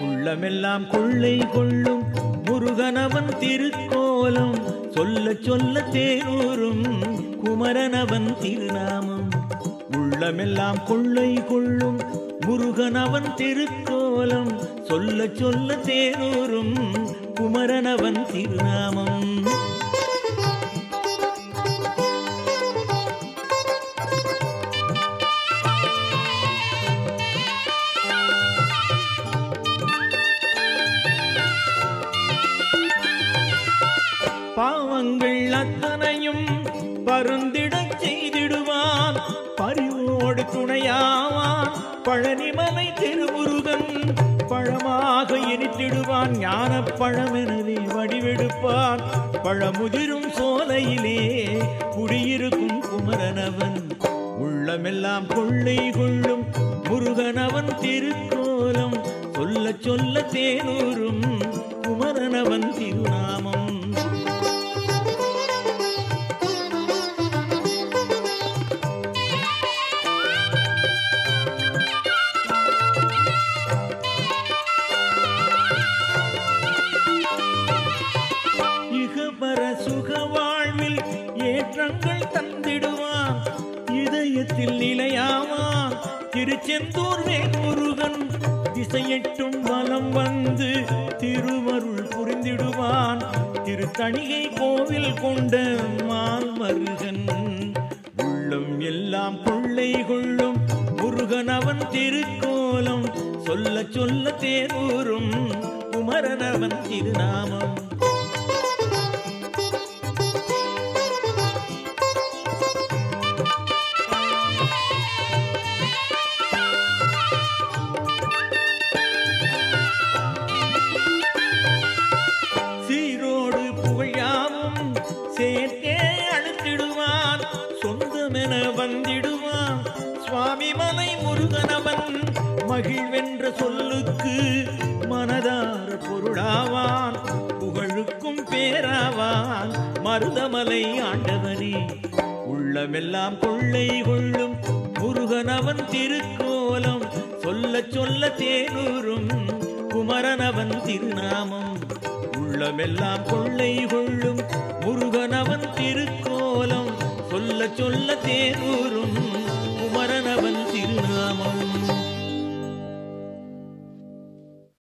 உள்ளமெல்லாம் கொள்ளை கொள்ளும் முருகனவன் திருக்கோலம். சொல்ல சொல்ல தேரூரும் குமரனவன் திருநாமம். உள்ளமெல்லாம் கொள்ளை கொள்ளும் முருகன் அவன் திருக்கோலம் சொல்ல சொல்ல தேரூரும் குமரன் அவன் திருநாமம். பாவங்கள் அத்தனையும் பருந்திடச் செய்திடுவான். பரிவோடு துணையாவான். பழனிமலை திருமுருகன் பழமாக இனித்திடுவான் ஞான பழமெனவே வடிவெடுப்பான் பழமுதிரும் சோலையிலே குடியிருக்கும் குமரனவன். உள்ளமெல்லாம் கொள்ளை கொள்ளும் முருகனவன் திருக்கோலம். சொல்ல சொல்ல தேனூரும் குமரனவன் திருநாமம். ஏற்றங்கள் தந்திடுவான். இதயத்தில் நிலையாவான். திருச்செந்தூர் வேல்முருகன் திசையெட்டும் வலம் வந்து திருவருள் புரிந்திடுவான். திருத்தணிகை கோவில் கொண்ட மால்மருகன் உள்ளம் எல்லாம் கொள்ளை கொள்ளும். முருகன் அவன் திருக்கோலம். சொல்ல சொல்ல தேரூரும். குமரன் அவன் திருநாமம். முருகன வந்திடுவான். சுவாமி மலை முருகனவன் மகிழ்வென்ற சொல்லுக்கு மனதார பொருளாவான். புகழுக்கும் பேராவான். மருதமலை ஆண்டவனே உள்ளமெல்லாம் கொள்ளை கொள்ளும் முருகனவன் திருக்கோலம். சொல்ல சொல்ல தேனூரும் குமரனவன் திருநாமம். உள்ளமெல்லாம் கொள்ளை கொள்ளும்